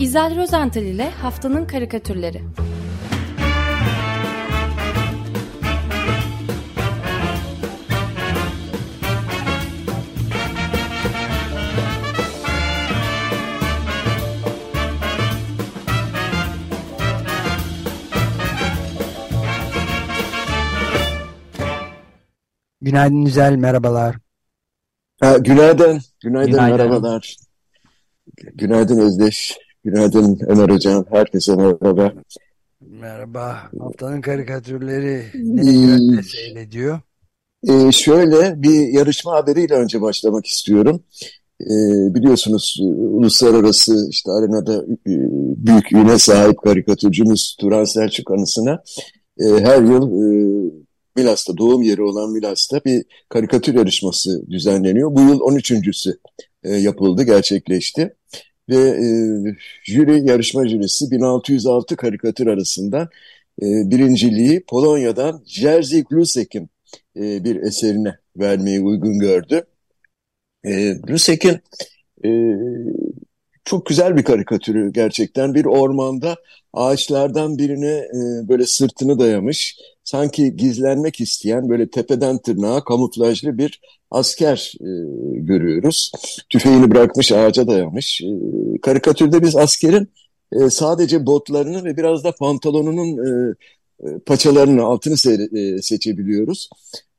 İzel Rozental ile Haftanın Karikatürleri Günaydın Güzel, merhabalar. Ha, günaydın, günaydın, günaydın, merhabalar. Günaydın Özdeş, günaydın Ömer Hocam, herkese merhaba. Merhaba, haftanın karikatürleri ne ee, seyrediyor? E, şöyle bir yarışma haberiyle önce başlamak istiyorum. E, biliyorsunuz uluslararası işte arenada e, büyük üne sahip karikatürcümüz Turan Selçuk anısına e, her yıl e, Milas'ta doğum yeri olan Milas'ta bir karikatür yarışması düzenleniyor. Bu yıl 13.sü e, yapıldı, gerçekleşti. Ve e, jüri, yarışma jürisi 1606 karikatür arasında e, birinciliği Polonya'dan Jerzy Glusek'in e, bir eserine vermeyi uygun gördü. E, Glusek'in e, çok güzel bir karikatürü gerçekten. Bir ormanda ağaçlardan birine e, böyle sırtını dayamış, sanki gizlenmek isteyen böyle tepeden tırnağa kamuflajlı bir asker e, görüyoruz. Tüfeğini bırakmış ağaca dayamış. E, karikatürde biz askerin e, sadece botlarını ve biraz da pantolonunun e, e paçalarını altını se e, seçebiliyoruz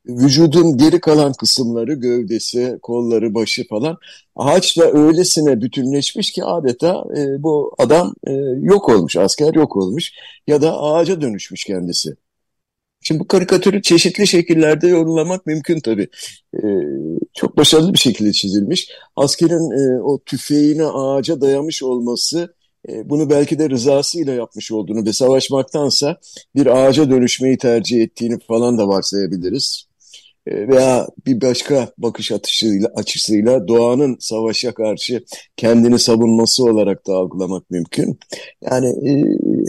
vücudun geri kalan kısımları, gövdesi, kolları, başı falan ağaçla öylesine bütünleşmiş ki adeta e, bu adam e, yok olmuş, asker yok olmuş ya da ağaca dönüşmüş kendisi. Şimdi bu karikatürü çeşitli şekillerde yorumlamak mümkün tabii. Ee, çok başarılı bir şekilde çizilmiş. Askerin e, o tüfeğine ağaca dayamış olması e, bunu belki de rızasıyla yapmış olduğunu ve savaşmaktansa bir ağaca dönüşmeyi tercih ettiğini falan da varsayabiliriz. E, veya bir başka bakış atışıyla, açısıyla doğanın savaşa karşı kendini savunması olarak da algılamak mümkün. Yani e,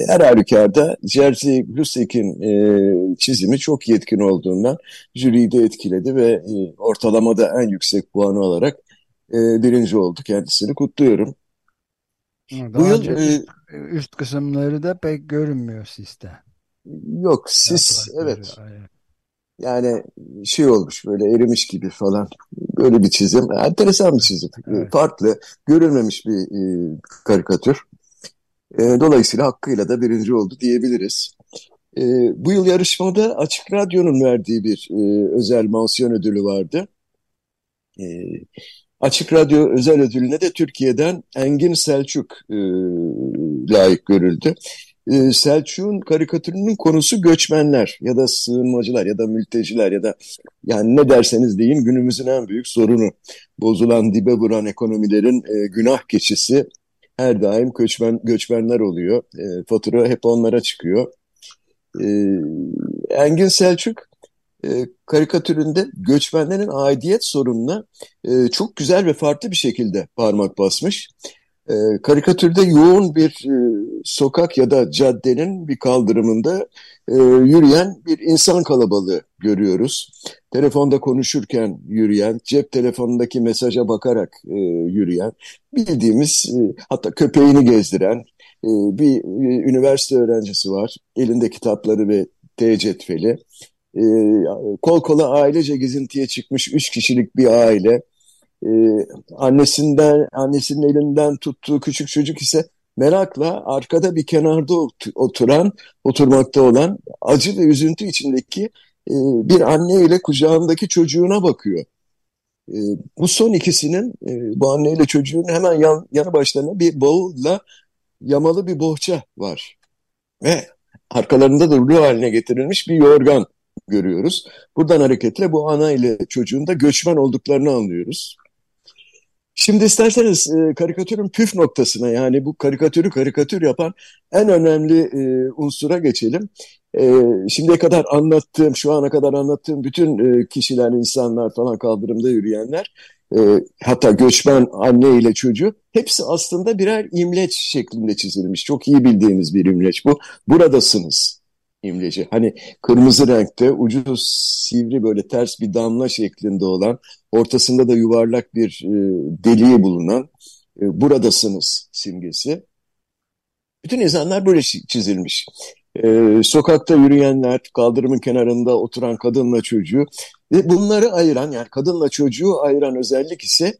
her halükarda Jerzy Glusek'in e, çizimi çok yetkin olduğundan jüriyi de etkiledi ve e, ortalamada en yüksek puanı alarak e, birinci oldu. Kendisini kutluyorum. Daha Bu yıl e, üst kısımları da pek görünmüyor siste. Yok sis evet. Aynen. Yani şey olmuş böyle erimiş gibi falan. Böyle bir çizim. Enteresan bir çizim. Evet. Farklı, görülmemiş bir e, karikatür. E, dolayısıyla hakkıyla da birinci oldu diyebiliriz. E, bu yıl yarışmada Açık Radyo'nun verdiği bir e, özel mansiyon ödülü vardı. E, Açık Radyo özel ödülüne de Türkiye'den Engin Selçuk e, layık görüldü e, Selçuk'un karikatürünün konusu göçmenler ya da sığınmacılar ya da mülteciler ya da yani ne derseniz deyin günümüzün en büyük sorunu. Bozulan dibe vuran ekonomilerin e, günah keçisi her daim göçmen, göçmenler oluyor. E, fatura hep onlara çıkıyor. E, Engin Selçuk e, karikatüründe göçmenlerin aidiyet sorununa e, çok güzel ve farklı bir şekilde parmak basmış. E, karikatürde yoğun bir e, sokak ya da caddenin bir kaldırımında e, yürüyen bir insan kalabalığı görüyoruz. Telefonda konuşurken yürüyen, cep telefonundaki mesaja bakarak e, yürüyen, bildiğimiz e, hatta köpeğini gezdiren e, bir e, üniversite öğrencisi var. Elinde kitapları ve T cetveli. E, kol kola ailece gezintiye çıkmış üç kişilik bir aile e, annesinden annesinin elinden tuttuğu küçük çocuk ise merakla arkada bir kenarda oturan, oturmakta olan acı ve üzüntü içindeki e, bir anne ile kucağındaki çocuğuna bakıyor. E, bu son ikisinin, e, bu anne ile çocuğun hemen yan, yanı başlarına bir bavulla yamalı bir bohça var. Ve arkalarında da rulo haline getirilmiş bir yorgan görüyoruz. Buradan hareketle bu ana ile çocuğun da göçmen olduklarını anlıyoruz. Şimdi isterseniz e, karikatürün püf noktasına yani bu karikatürü karikatür yapan en önemli e, unsura geçelim. E, şimdiye kadar anlattığım, şu ana kadar anlattığım bütün e, kişiler, insanlar falan kaldırımda yürüyenler, e, hatta göçmen anne ile çocuğu hepsi aslında birer imleç şeklinde çizilmiş. Çok iyi bildiğimiz bir imleç bu. Buradasınız imleci. Hani kırmızı renkte ucu sivri böyle ters bir damla şeklinde olan ortasında da yuvarlak bir e, deliği bulunan e, buradasınız simgesi. Bütün insanlar böyle çizilmiş. Ee, sokakta yürüyenler, kaldırımın kenarında oturan kadınla çocuğu ve bunları ayıran yani kadınla çocuğu ayıran özellik ise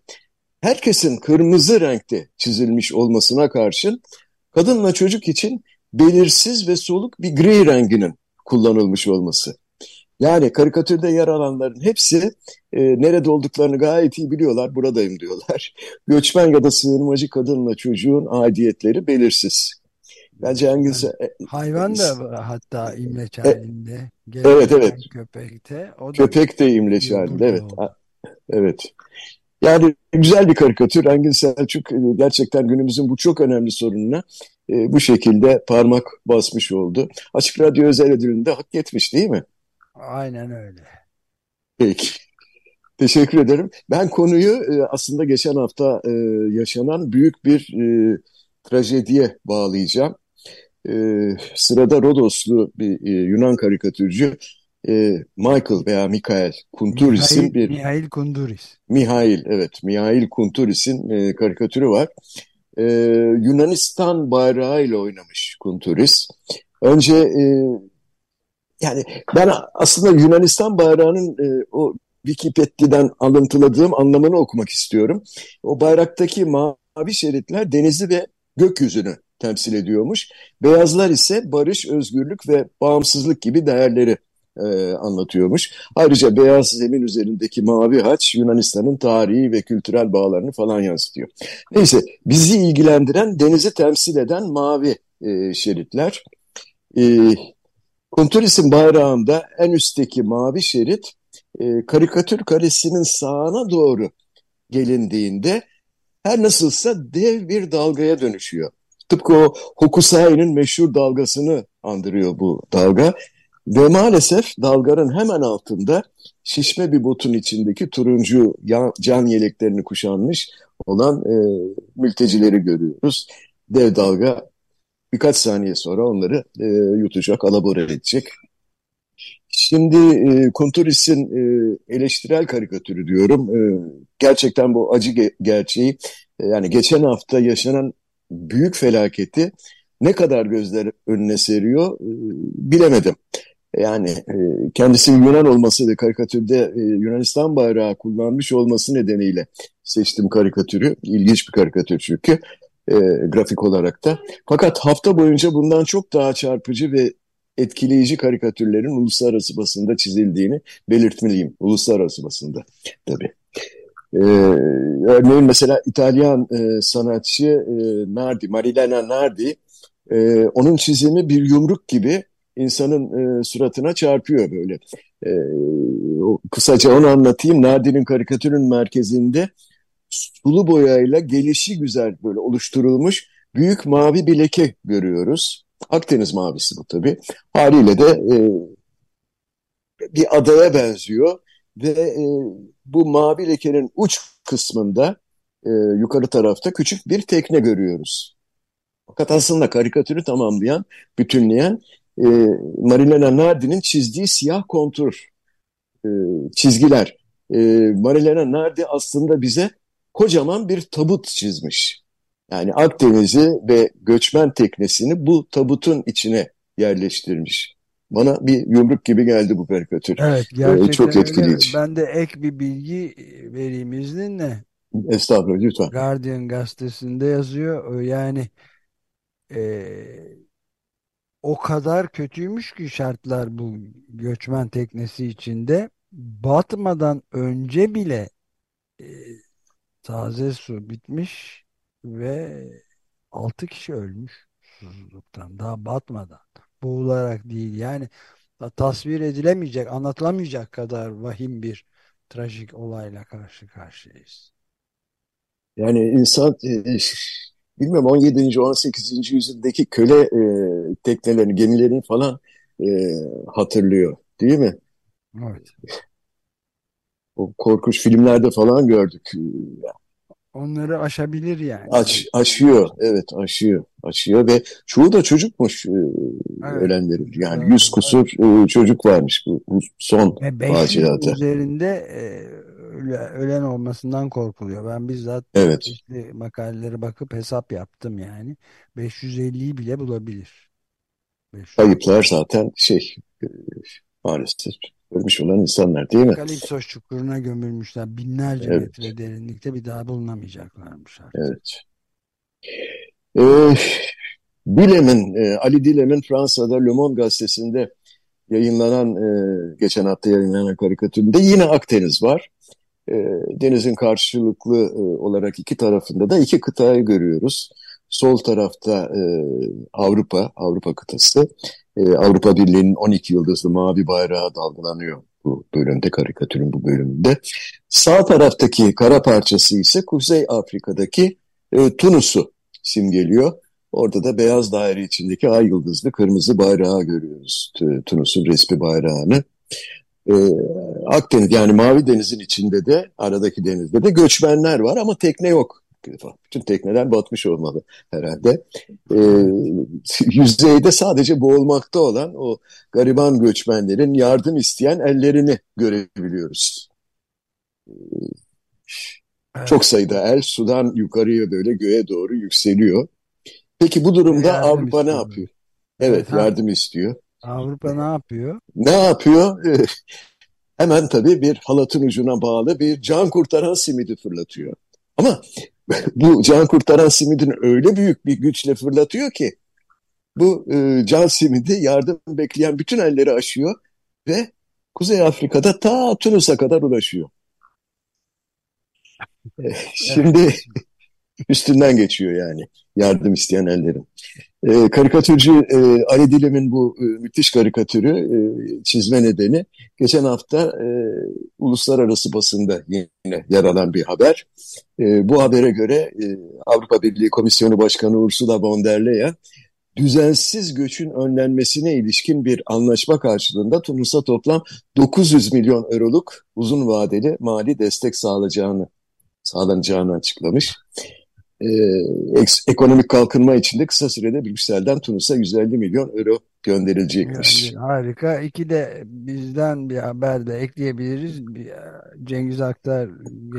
herkesin kırmızı renkte çizilmiş olmasına karşın kadınla çocuk için belirsiz ve soluk bir gri renginin kullanılmış olması. Yani karikatürde yer alanların hepsi e, nerede olduklarını gayet iyi biliyorlar, buradayım diyorlar. Göçmen ya da sığınmacı kadınla çocuğun aidiyetleri belirsiz. Bence hangisi? Yani, hayvan da hatta imleç e, halinde. E, evet evet. Köpekte. O Köpek de imleç halinde evet. Evet. Yani güzel bir karikatür. Engin Selçuk e, gerçekten günümüzün bu çok önemli sorununa e, bu şekilde parmak basmış oldu. Açık Radyo özel ödülünü de hak etmiş değil mi? Aynen öyle. Peki. Teşekkür ederim. Ben konuyu e, aslında geçen hafta e, yaşanan büyük bir e, trajediye bağlayacağım. Sırada Rodoslu bir Yunan karikatürcü Michael veya Mikael Kunturis'in Mihail, bir... Mihail Kunturis. Mihail, evet. Mihail Kunturis'in karikatürü var. Yunanistan bayrağıyla oynamış Kunturis. Önce yani ben aslında Yunanistan bayrağının e, o Wikipedia'dan alıntıladığım anlamını okumak istiyorum. O bayraktaki mavi şeritler denizi ve gökyüzünü temsil ediyormuş. Beyazlar ise barış, özgürlük ve bağımsızlık gibi değerleri e, anlatıyormuş. Ayrıca beyaz zemin üzerindeki mavi haç Yunanistan'ın tarihi ve kültürel bağlarını falan yansıtıyor. Neyse bizi ilgilendiren denizi temsil eden mavi e, şeritler. E, Konturis'in bayrağında en üstteki mavi şerit e, karikatür karesinin sağına doğru gelindiğinde her nasılsa dev bir dalgaya dönüşüyor. Tıpkı o Hokusai'nin meşhur dalgasını andırıyor bu dalga. Ve maalesef dalganın hemen altında şişme bir botun içindeki turuncu can yeleklerini kuşanmış olan e, mültecileri görüyoruz. Dev dalga birkaç saniye sonra onları e, yutacak, alabora edecek. Şimdi e, Kunturis'in e, eleştirel karikatürü diyorum. E, gerçekten bu acı ge gerçeği e, yani geçen hafta yaşanan büyük felaketi ne kadar gözler önüne seriyor e, bilemedim. Yani e, kendisi Yunan olması ve karikatürde e, Yunanistan bayrağı kullanmış olması nedeniyle seçtim karikatürü. İlginç bir karikatür çünkü e, grafik olarak da. Fakat hafta boyunca bundan çok daha çarpıcı ve etkileyici karikatürlerin uluslararası basında çizildiğini belirtmeliyim. Uluslararası basında tabii. Ee, örneğin mesela İtalyan e, sanatçı e, Nardi, Marilena Nardi, e, onun çizimi bir yumruk gibi insanın e, suratına çarpıyor böyle. E, kısaca onu anlatayım. Nardi'nin karikatürün merkezinde sulu boyayla gelişi güzel böyle oluşturulmuş büyük mavi bir leke görüyoruz. Akdeniz mavisi bu tabii. Haliyle de e, bir adaya benziyor ve e, bu mavi lekenin uç kısmında e, yukarı tarafta küçük bir tekne görüyoruz. Fakat aslında karikatürü tamamlayan, bütünleyen e, Marilena Nardi'nin çizdiği siyah kontur e, çizgiler. E, Marilena Nardi aslında bize kocaman bir tabut çizmiş. Yani Akdeniz'i ve göçmen teknesini bu tabutun içine yerleştirmiş. Bana bir yumruk gibi geldi bu karikatür. Evet ee, gerçekten ee, çok etkileyici. Ben de ek bir bilgi vereyim izninle. Estağfurullah lütfen. Guardian gazetesinde yazıyor. Yani e, o kadar kötüymüş ki şartlar bu göçmen teknesi içinde batmadan önce bile e, taze su bitmiş ve 6 kişi ölmüş susuzluktan daha batmadan boğularak değil yani tasvir edilemeyecek anlatılamayacak kadar vahim bir trajik olayla karşı karşıyayız. Yani insan e, bilmem 17. 18. yüzyıldaki köle e, teknelerini, gemilerini falan e, hatırlıyor değil mi? Evet. O korkunç filmlerde falan gördük. Onları aşabilir yani. Aş, aşıyor, evet aşıyor. Aşıyor ve çoğu da çocukmuş e, evet. ölenlerin. Yani evet. yüz kusur evet. çocuk varmış bu, bu son faciada. üzerinde e, ölen olmasından korkuluyor. Ben bizzat evet. işte makaleleri bakıp hesap yaptım yani. 550'yi bile bulabilir. 500. Kayıplar zaten şey e, maalesef ölmüş olan insanlar değil mi? Kalipsos çukuruna gömülmüşler. Binlerce evet. metre derinlikte bir daha bulunamayacaklarmış artık. Evet. Ee, Dilem'in, e, Ali Dilem'in Fransa'da Le Monde gazetesinde yayınlanan, e, geçen hafta yayınlanan karikatüründe yine Akdeniz var. E, denizin karşılıklı e, olarak iki tarafında da iki kıtayı görüyoruz. Sol tarafta e, Avrupa, Avrupa kıtası. E, Avrupa Birliği'nin 12 yıldızlı mavi bayrağı dalgalanıyor bu bölümde, karikatürün bu bölümünde. Sağ taraftaki kara parçası ise Kuzey Afrika'daki e, Tunus'u simgeliyor. Orada da beyaz daire içindeki ay yıldızlı kırmızı bayrağı görüyoruz. Tunus'un resmi bayrağını. Ee, Akdeniz yani Mavi Deniz'in içinde de aradaki denizde de göçmenler var ama tekne yok. Bütün tekneler batmış olmalı herhalde. Ee, yüzeyde sadece boğulmakta olan o gariban göçmenlerin yardım isteyen ellerini görebiliyoruz. Ee, çok sayıda el sudan yukarıya böyle göğe doğru yükseliyor. Peki bu durumda yardım Avrupa istiyor. ne yapıyor? Evet, evet yardım istiyor. Avrupa ne yapıyor? Ne yapıyor? Hemen tabii bir halatın ucuna bağlı bir can kurtaran simidi fırlatıyor. Ama bu can kurtaran simidini öyle büyük bir güçle fırlatıyor ki bu e, can simidi yardım bekleyen bütün elleri aşıyor ve Kuzey Afrika'da ta Tunus'a kadar ulaşıyor. Şimdi üstünden geçiyor yani yardım isteyen ellerin. E, karikatürcü e, Ali Dilem'in bu e, müthiş karikatürü e, çizme nedeni geçen hafta e, uluslararası basında yine yer alan bir haber. E, bu habere göre e, Avrupa Birliği Komisyonu Başkanı Ursula von der Leyen düzensiz göçün önlenmesine ilişkin bir anlaşma karşılığında Tunus'a toplam 900 milyon euroluk uzun vadeli mali destek sağlayacağını sağlanacağını açıklamış e, ekonomik kalkınma içinde kısa sürede Brüksel'den Tunus'a 150 milyon euro gönderilecekmiş. Harika. İki de bizden bir haber de ekleyebiliriz. E, Cengiz Aktar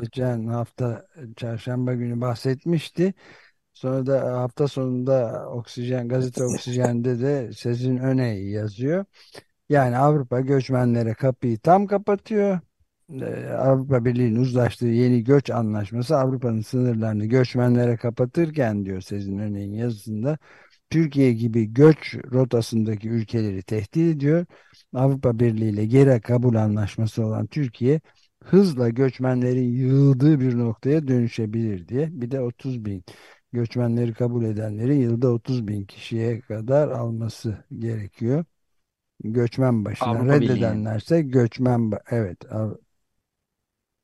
geçen hafta çarşamba günü bahsetmişti. Sonra da hafta sonunda Oksijen, gazete Oksijen'de de Sezin Öney yazıyor. Yani Avrupa göçmenlere kapıyı tam kapatıyor. Ee, Avrupa Birliği'nin uzlaştığı yeni göç anlaşması Avrupa'nın sınırlarını göçmenlere kapatırken diyor Sezin Öney'in yazısında Türkiye gibi göç rotasındaki ülkeleri tehdit ediyor. Avrupa Birliği ile geri kabul anlaşması olan Türkiye hızla göçmenlerin yığıldığı bir noktaya dönüşebilir diye. Bir de 30 bin göçmenleri kabul edenlerin yılda 30 bin kişiye kadar alması gerekiyor. Göçmen başına Avrupa reddedenlerse Birliği. göçmen evet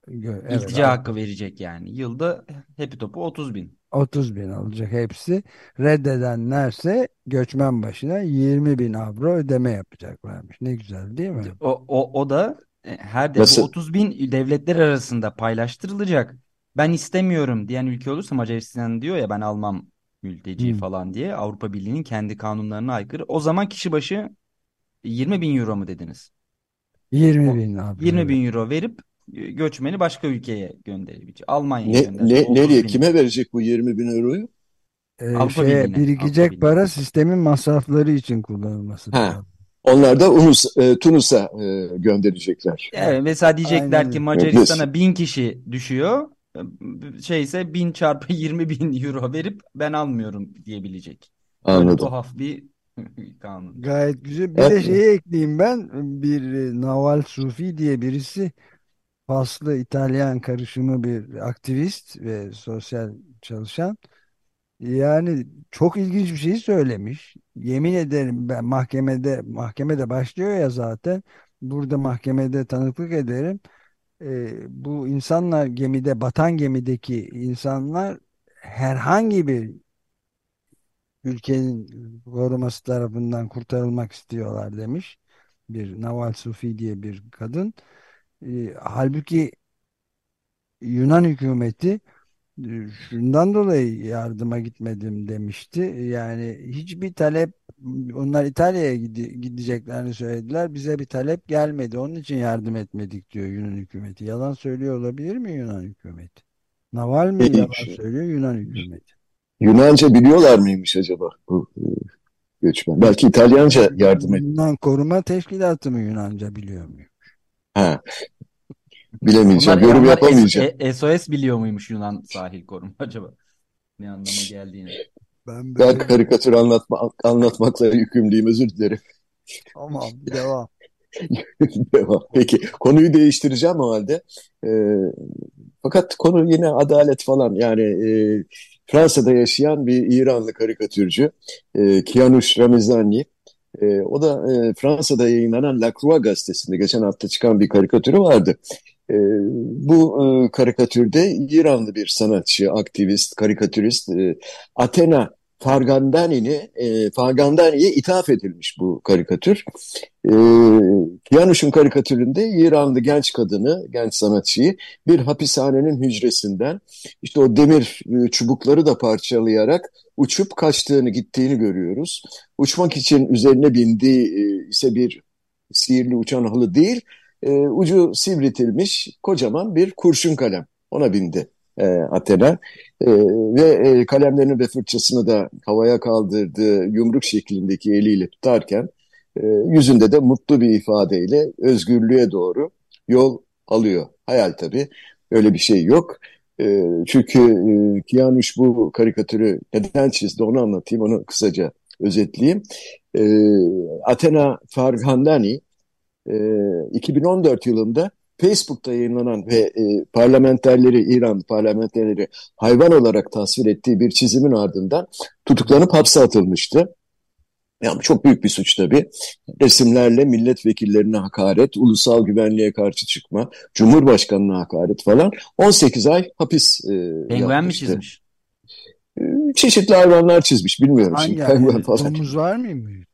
Evet, İltica abi. hakkı verecek yani. Yılda hepi topu 30 bin. 30 bin olacak hepsi. Reddedenlerse göçmen başına 20 bin avro ödeme yapacaklarmış. Ne güzel değil mi? O, o, o da e, her de bu 30 bin devletler arasında paylaştırılacak. Ben istemiyorum diyen ülke olursa Macaristan diyor ya ben almam mülteci hmm. falan diye Avrupa Birliği'nin kendi kanunlarına aykırı. O zaman kişi başı 20 bin euro mu dediniz? 20 bin abi. 20 bin euro verip göçmeni başka ülkeye gönderebilecek. Almanya'ya ne, gönderecek. Ne, nereye? Bin. Kime verecek bu 20 bin euroyu? Ee, Avrupa şeye, Birliği'ne. birikecek Avrupa para Birliği. sistemin masrafları için kullanılması. Ha. Onlar da Unus, e, Tunus'a e, gönderecekler. Evet, mesela diyecekler Aynen. ki Macaristan'a bin kişi düşüyor. Şeyse bin çarpı 20 bin euro verip ben almıyorum diyebilecek. Anladım. Böyle tuhaf bir kanun. Gayet güzel. Bir evet. de şeyi ekleyeyim ben. Bir e, Naval Sufi diye birisi Faslı İtalyan karışımı bir aktivist ve sosyal çalışan. Yani çok ilginç bir şey söylemiş. Yemin ederim ben mahkemede mahkemede başlıyor ya zaten. Burada mahkemede tanıklık ederim. Ee, bu insanlar gemide batan gemideki insanlar herhangi bir ülkenin koruması tarafından kurtarılmak istiyorlar demiş. Bir Naval Sufi diye bir kadın. E, halbuki Yunan hükümeti şundan dolayı yardıma gitmedim demişti. Yani hiçbir talep onlar İtalya'ya gideceklerini söylediler. Bize bir talep gelmedi. Onun için yardım etmedik diyor Yunan hükümeti. Yalan söylüyor olabilir mi Yunan hükümeti? Naval mi yalan söylüyor Yunan hükümeti? Yunanca biliyorlar mıymış acaba bu e, göçmen? Belki İtalyanca yardım ediyor. Yunan Koruma Teşkilatı mı Yunanca biliyor muyum? Ha. Bilemeyeceğim. Yorum yapamayacağım. SOS biliyor muymuş Yunan sahil koruma acaba? Ne anlama geldiğini. Ben, böyle... ben karikatür anlatma, anlatmakla yükümlüyüm. Özür dilerim. Tamam. Devam. devam. Peki. Konuyu değiştireceğim o halde. Ee, fakat konu yine adalet falan. Yani e, Fransa'da yaşayan bir İranlı karikatürcü e, Kianush Ramizani. E, o da e, Fransa'da yayınlanan La Croix gazetesinde geçen hafta çıkan bir karikatürü vardı. E, bu e, karikatürde İranlı bir sanatçı, aktivist, karikatürist e, Athena Fargandani'ni e, Fargandani'ye ithaf edilmiş bu karikatür. E, Kiyanuş'un karikatüründe İranlı genç kadını, genç sanatçıyı bir hapishanenin hücresinden işte o demir e, çubukları da parçalayarak uçup kaçtığını, gittiğini görüyoruz. Uçmak için üzerine bindiği e, ise bir sihirli uçan halı değil, e, ucu sivritilmiş kocaman bir kurşun kalem. Ona bindi e, Athena e, ve e, kalemlerini ve fırçasını da havaya kaldırdığı yumruk şeklindeki eliyle tutarken e, yüzünde de mutlu bir ifadeyle özgürlüğe doğru yol alıyor. Hayal tabii öyle bir şey yok. E, çünkü e, Kianuş bu karikatürü neden çizdi onu anlatayım onu kısaca özetleyeyim. E, Athena Farhandani e, 2014 yılında Facebook'ta yayınlanan ve e, parlamenterleri, İran parlamenterleri hayvan olarak tasvir ettiği bir çizimin ardından tutuklanıp hapse atılmıştı. Yani çok büyük bir suç tabii. Resimlerle milletvekillerine hakaret, ulusal güvenliğe karşı çıkma, cumhurbaşkanına hakaret falan 18 ay hapis e, Penguen mi çizmiş? E, çeşitli hayvanlar çizmiş bilmiyorum. Hangi şimdi. Yani, falan. Domuz var mıymış?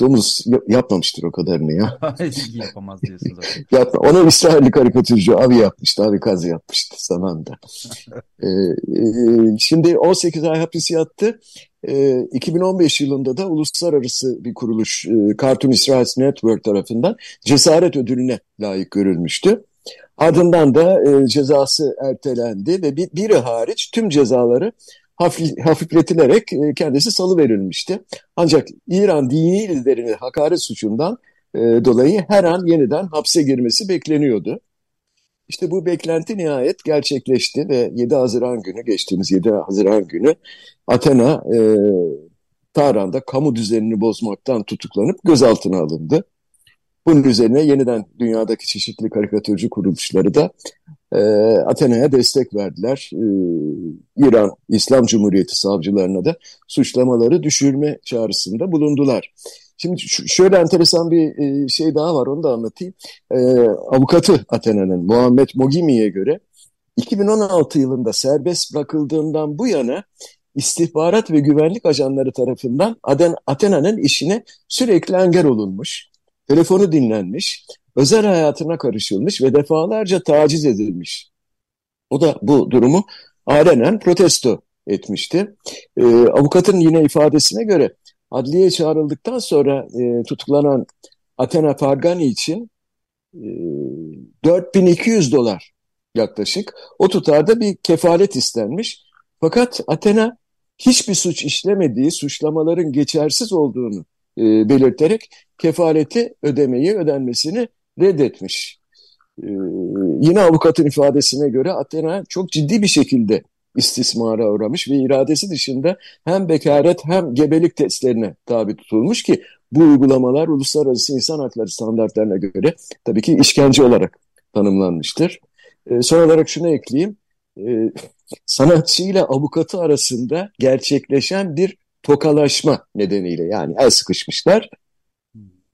Domuz yapmamıştır o kadarını ya. Yapamaz diyorsun zaten. Yapma. Onu İsrailli karikatürcü Avi yapmıştı. Avi Kazı yapmıştı zamanında. ee, e, şimdi 18 ay hapis yattı. Ee, 2015 yılında da uluslararası bir kuruluş e, Cartoon Israels Network tarafından cesaret ödülüne layık görülmüştü. Ardından da e, cezası ertelendi ve bir, biri hariç tüm cezaları hafif, hafifletilerek e, kendisi salı verilmişti. Ancak İran dini liderini hakaret suçundan e, dolayı her an yeniden hapse girmesi bekleniyordu. İşte bu beklenti nihayet gerçekleşti ve 7 Haziran günü, geçtiğimiz 7 Haziran günü Athena e, Tahran'da kamu düzenini bozmaktan tutuklanıp gözaltına alındı. Bunun üzerine yeniden dünyadaki çeşitli karikatürcü kuruluşları da e, Athena'ya destek verdiler. E, İran İslam Cumhuriyeti savcılarına da suçlamaları düşürme çağrısında bulundular. Şimdi şöyle enteresan bir e, şey daha var onu da anlatayım. E, avukatı Athena'nın Muhammed Mogimi'ye göre 2016 yılında serbest bırakıldığından bu yana istihbarat ve güvenlik ajanları tarafından Athena'nın işine sürekli engel olunmuş, telefonu dinlenmiş, özel hayatına karışılmış ve defalarca taciz edilmiş. O da bu durumu alenen protesto etmişti. E, avukatın yine ifadesine göre adliye çağrıldıktan sonra e, tutuklanan Athena Fargani için e, 4200 dolar yaklaşık o tutarda bir kefalet istenmiş. Fakat Athena hiçbir suç işlemediği, suçlamaların geçersiz olduğunu e, belirterek kefaleti ödemeyi, ödenmesini reddetmiş. Ee, yine avukatın ifadesine göre Athena çok ciddi bir şekilde istismara uğramış ve iradesi dışında hem bekaret hem gebelik testlerine tabi tutulmuş ki bu uygulamalar uluslararası insan hakları standartlarına göre tabii ki işkence olarak tanımlanmıştır. E, son olarak şunu ekleyeyim. E, sanatçı ile avukatı arasında gerçekleşen bir tokalaşma nedeniyle yani el sıkışmışlar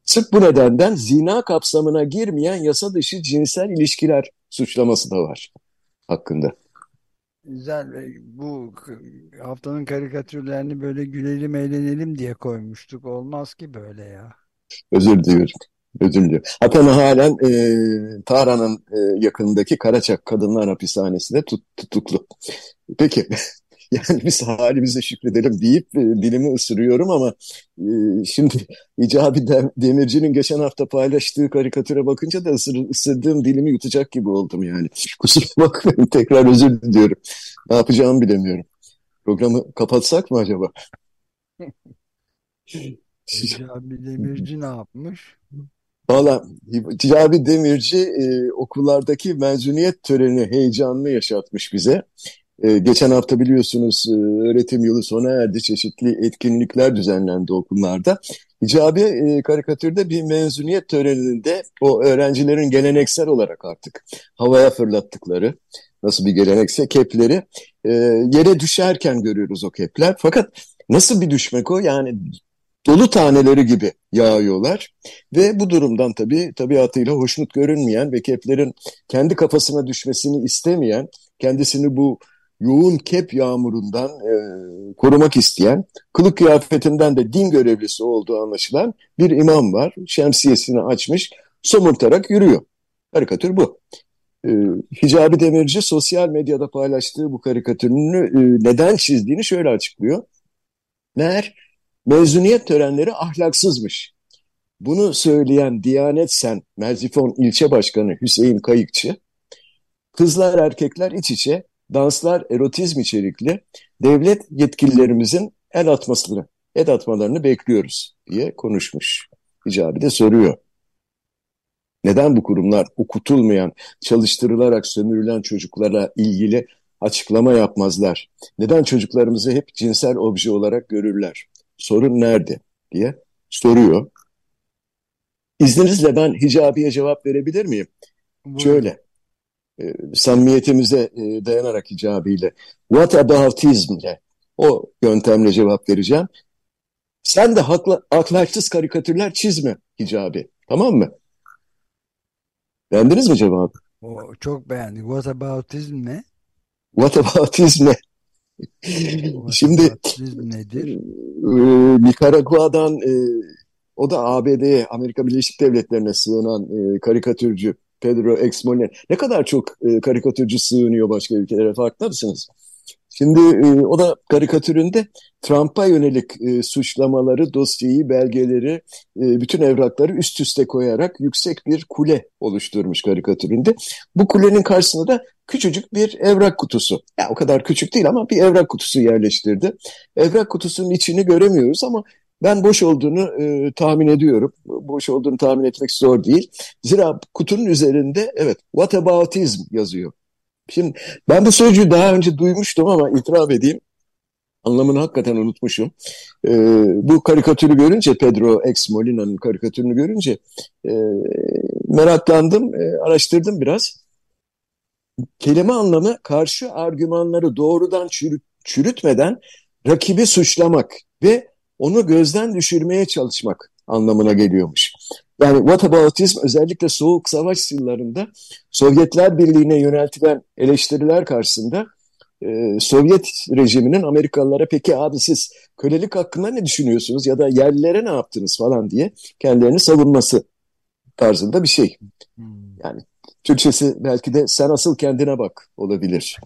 Sırf bu nedenden zina kapsamına girmeyen yasa dışı cinsel ilişkiler suçlaması da var hakkında. Güzel. Bu haftanın karikatürlerini böyle gülelim eğlenelim diye koymuştuk. Olmaz ki böyle ya. Özür diliyorum. ödüllü. Hakan halen e, Tahran'ın e, yakınındaki Karaçak Kadınlar Hapishanesi'nde tut, tutuklu. Peki yani biz halimize şükredelim deyip e, dilimi ısırıyorum ama e, şimdi İcabi Demirci'nin geçen hafta paylaştığı karikatüre bakınca da ısır, ısırdığım dilimi yutacak gibi oldum yani. Kusura bakmayın tekrar özür diliyorum. Ne yapacağımı bilemiyorum. Programı kapatsak mı acaba? İcabi Demirci ne yapmış? Valla Hicabi Demirci e, okullardaki mezuniyet töreni heyecanını yaşatmış bize. E, geçen hafta biliyorsunuz e, öğretim yılı sona erdi. Çeşitli etkinlikler düzenlendi okullarda. Hicabi e, karikatürde bir mezuniyet töreninde o öğrencilerin geleneksel olarak artık havaya fırlattıkları nasıl bir gelenekse kepleri e, yere düşerken görüyoruz o kepler. Fakat nasıl bir düşmek o? Yani dolu taneleri gibi yağıyorlar ve bu durumdan tabii tabiatıyla hoşnut görünmeyen ve keplerin kendi kafasına düşmesini istemeyen, kendisini bu yoğun kep yağmurundan e, korumak isteyen, kılık kıyafetinden de din görevlisi olduğu anlaşılan bir imam var. Şemsiyesini açmış, somurtarak yürüyor. Karikatür bu. E, Hicabi Demirci sosyal medyada paylaştığı bu karikatürünü e, neden çizdiğini şöyle açıklıyor. Meğer mezuniyet törenleri ahlaksızmış. Bunu söyleyen Diyanet Sen Merzifon ilçe başkanı Hüseyin Kayıkçı, kızlar erkekler iç içe, danslar erotizm içerikli, devlet yetkililerimizin el atmasını, el atmalarını bekliyoruz diye konuşmuş. Hicabi de soruyor. Neden bu kurumlar okutulmayan, çalıştırılarak sömürülen çocuklara ilgili açıklama yapmazlar? Neden çocuklarımızı hep cinsel obje olarak görürler? sorun nerede diye soruyor. İzninizle ben hicabiye cevap verebilir miyim? Buyurun. Şöyle, e, samimiyetimize e, dayanarak hicabiyle, what aboutismle, o yöntemle cevap vereceğim. Sen de hakla, ahlaksız karikatürler çizme hicabi, tamam mı? Beğendiniz mi cevabı? O, çok beğendik. What aboutism ne? What aboutism ne? Şimdi nedir? E, Nikaragua'dan e, o da ABD'ye, Amerika Birleşik Devletleri'ne sığınan e, karikatürcü Pedro Exmone. Ne kadar çok e, karikatürcü sığınıyor başka ülkelere farkında mısınız? Şimdi e, o da karikatüründe Trump'a yönelik e, suçlamaları, dosyayı, belgeleri, e, bütün evrakları üst üste koyarak yüksek bir kule oluşturmuş karikatüründe. Bu kulenin karşısında da küçücük bir evrak kutusu. Ya o kadar küçük değil ama bir evrak kutusu yerleştirdi. Evrak kutusunun içini göremiyoruz ama ben boş olduğunu e, tahmin ediyorum. Boş olduğunu tahmin etmek zor değil. Zira kutunun üzerinde evet what aboutism yazıyor. Şimdi ben bu sözcüğü daha önce duymuştum ama itiraf edeyim. Anlamını hakikaten unutmuşum. E, bu karikatürü görünce, Pedro Ex Molina'nın karikatürünü görünce e, meraklandım, e, araştırdım biraz. Kelime anlamı karşı argümanları doğrudan çürüt, çürütmeden rakibi suçlamak ve onu gözden düşürmeye çalışmak anlamına geliyormuş. Yani whataboutism özellikle Soğuk Savaş yıllarında Sovyetler Birliği'ne yöneltilen eleştiriler karşısında e, Sovyet rejiminin Amerikalılara peki abi siz kölelik hakkında ne düşünüyorsunuz ya da yerlilere ne yaptınız falan diye kendilerini savunması tarzında bir şey. Hmm. Yani Türkçesi belki de sen asıl kendine bak olabilir.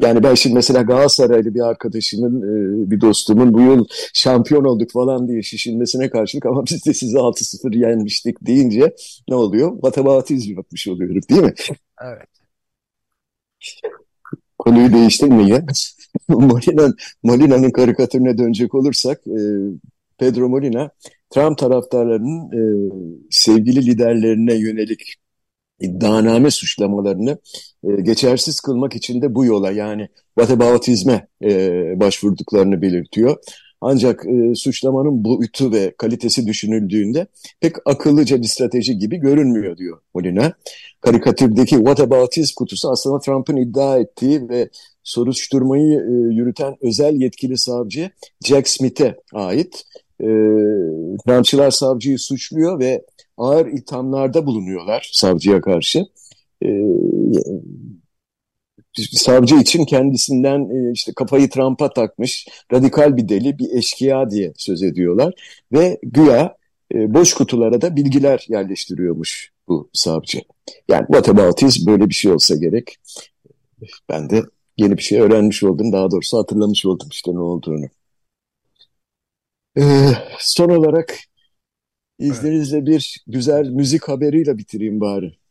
Yani ben şimdi mesela Galatasaraylı bir arkadaşımın, e, bir dostumun bu yıl şampiyon olduk falan diye şişinmesine karşılık ama biz de sizi 6-0 yenmiştik deyince ne oluyor? Matematizm yapmış oluyorum değil mi? Evet. Konuyu değiştirmeye Molina, Molina'nın karikatürüne dönecek olursak e, Pedro Molina Trump taraftarlarının e, sevgili liderlerine yönelik iddianame suçlamalarını e, geçersiz kılmak için de bu yola yani whataboutisme e, başvurduklarını belirtiyor. Ancak e, suçlamanın boyutu ve kalitesi düşünüldüğünde pek akıllıca bir strateji gibi görünmüyor diyor Molina. Karikatürdeki whataboutism kutusu aslında Trump'ın iddia ettiği ve soruşturmayı e, yürüten özel yetkili savcı Jack Smith'e ait. E, Trumpçılar savcıyı suçluyor ve ağır ithamlarda bulunuyorlar savcıya karşı. E, savcı için kendisinden e, işte kafayı Trump'a takmış radikal bir deli, bir eşkıya diye söz ediyorlar. Ve güya e, boş kutulara da bilgiler yerleştiriyormuş bu savcı. Yani what böyle bir şey olsa gerek. Ben de yeni bir şey öğrenmiş oldum. Daha doğrusu hatırlamış oldum işte ne olduğunu. Ee, son olarak izninizle bir güzel müzik haberiyle bitireyim bari.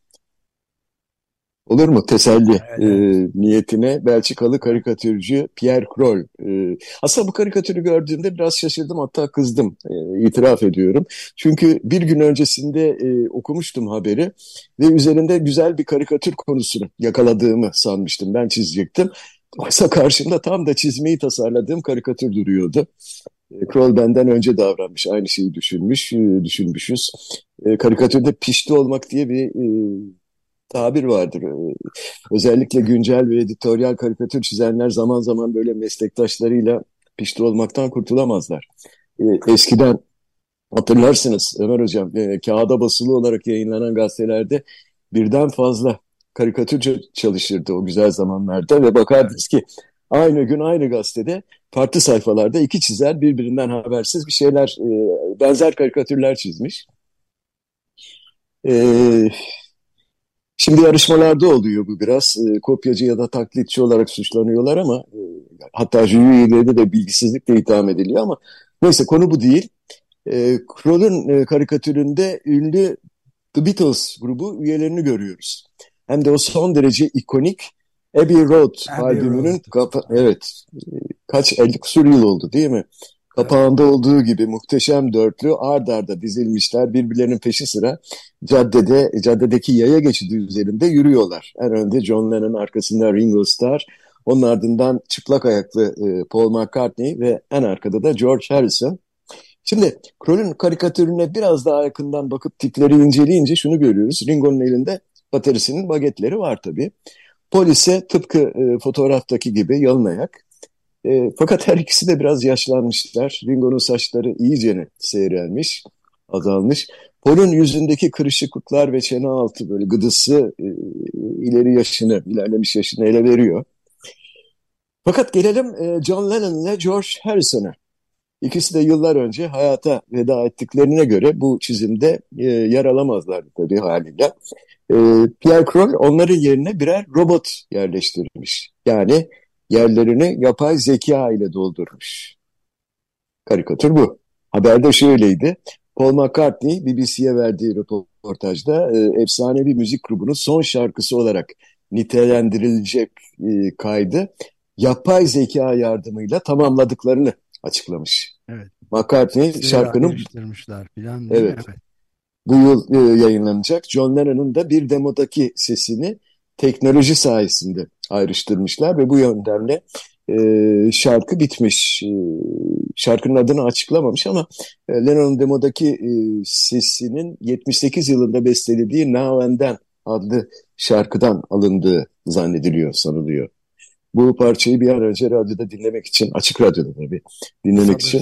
Olur mu? Teselli evet. e, niyetine Belçikalı karikatürcü Pierre Kroll. E, aslında bu karikatürü gördüğümde biraz şaşırdım hatta kızdım. E, itiraf ediyorum. Çünkü bir gün öncesinde e, okumuştum haberi ve üzerinde güzel bir karikatür konusunu yakaladığımı sanmıştım. Ben çizecektim. Oysa karşımda tam da çizmeyi tasarladığım karikatür duruyordu. E, Kroll benden önce davranmış. Aynı şeyi düşünmüş, e, düşünmüşüz. E, karikatürde pişti olmak diye bir tabir vardır. Özellikle güncel ve editoryal karikatür çizenler zaman zaman böyle meslektaşlarıyla pişti olmaktan kurtulamazlar. Eskiden hatırlarsınız Ömer Hocam, kağıda basılı olarak yayınlanan gazetelerde birden fazla karikatür çalışırdı o güzel zamanlarda ve bakardınız ki aynı gün aynı gazetede farklı sayfalarda iki çizer birbirinden habersiz bir şeyler, e, benzer karikatürler çizmiş. Ee, Şimdi yarışmalarda oluyor bu biraz. E, kopyacı ya da taklitçi olarak suçlanıyorlar ama e, hatta jüri üyeleri de bilgisizlikle itham ediliyor ama neyse konu bu değil. E, Kroll'un e, karikatüründe ünlü The Beatles grubu üyelerini görüyoruz. Hem de o son derece ikonik Abbey Road Abbey albümünün Road. Kapa evet kaç 50 kusur yıl oldu değil mi? Kapağında olduğu gibi muhteşem dörtlü ard arda dizilmişler birbirlerinin peşi sıra caddede caddedeki yaya geçidi üzerinde yürüyorlar. En önde John Lennon arkasında Ringo Starr onun ardından çıplak ayaklı e, Paul McCartney ve en arkada da George Harrison. Şimdi Kroll'ün karikatürüne biraz daha yakından bakıp tipleri inceleyince şunu görüyoruz. Ringo'nun elinde baterisinin bagetleri var tabii. Paul ise tıpkı e, fotoğraftaki gibi yalın ayak. E, fakat her ikisi de biraz yaşlanmışlar. Ringo'nun saçları iyicene seyrelmiş, azalmış. Paul'un yüzündeki kırışıklıklar ve çene altı böyle gıdısı e, ileri yaşını, ilerlemiş yaşını ele veriyor. Fakat gelelim e, John Lennon ile George Harrison'a. İkisi de yıllar önce hayata veda ettiklerine göre bu çizimde e, yer alamazlardı tabii haliyle. E, Pierre Kroll onların yerine birer robot yerleştirmiş. Yani yerlerini yapay zeka ile doldurmuş. Karikatür bu. Haberde şöyleydi. Paul McCartney BBC'ye verdiği röportajda e, efsanevi müzik grubunun son şarkısı olarak nitelendirilecek e, kaydı yapay zeka yardımıyla tamamladıklarını açıklamış. Evet. McCartney Size şarkının falan, evet, evet. Bu yıl e, yayınlanacak. John Lennon'un da bir demodaki sesini teknoloji sayesinde ayrıştırmışlar ve bu yöntemle e, şarkı bitmiş. E, şarkının adını açıklamamış ama e, Lennon'un demodaki e, sesinin 78 yılında bestelediği Now and Then adlı şarkıdan alındığı zannediliyor, sanılıyor. Bu parçayı bir an önce radyoda dinlemek için, açık radyoda tabii dinlemek için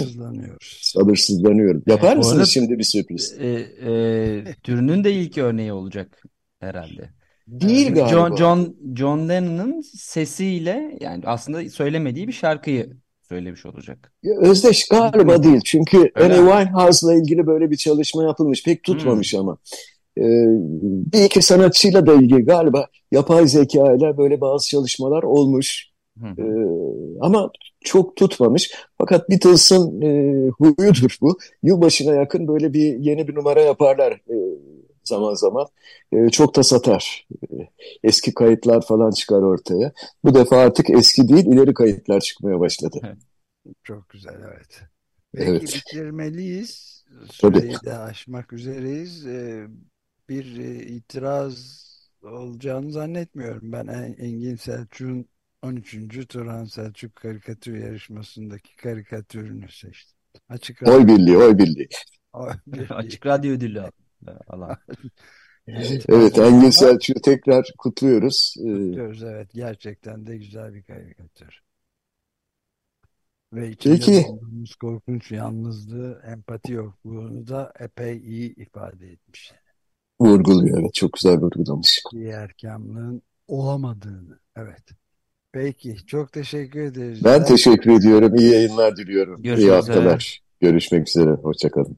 sabırsızlanıyorum. Yapar e, mısınız arada, şimdi bir sürpriz? E, e, türünün de ilk örneği olacak herhalde. Değil galiba. John, John, John Lennon'ın sesiyle yani aslında söylemediği bir şarkıyı söylemiş olacak. Ya Özdeş galiba değil. Çünkü Amy Winehouse'la ilgili böyle bir çalışma yapılmış. Pek tutmamış hmm. ama. Ee, bir iki sanatçıyla da ilgili galiba yapay zeka ile böyle bazı çalışmalar olmuş. Ee, ama çok tutmamış. Fakat Beatles'ın e, huyudur bu. Yılbaşına yakın böyle bir yeni bir numara yaparlar. E, zaman zaman e, çok da satar. E, eski kayıtlar falan çıkar ortaya. Bu defa artık eski değil ileri kayıtlar çıkmaya başladı. Çok güzel evet. Peki evet. bitirmeliyiz. Süreyi Tabii. de aşmak üzereyiz. Ee, bir e, itiraz olacağını zannetmiyorum. Ben Engin Selçuk'un 13. Turan Selçuk karikatür yarışmasındaki karikatürünü seçtim. Açık Oy birliği, oy birliği. Oy birliği. Açık radyo ödülü alan. evet Engin Selçuk'u tekrar kutluyoruz. Ee, kutluyoruz evet gerçekten de güzel bir karikatür. Ve içinde Peki. korkunç yalnızlığı, empati yokluğunu da epey iyi ifade etmiş. Vurguluyor evet çok güzel vurgulamış. Diğerkamlığın olamadığını evet. Peki çok teşekkür ederiz. Ben teşekkür ediyorum. İyi yayınlar diliyorum. Görüşmek İyi haftalar. Üzere. Görüşmek üzere. Hoşçakalın.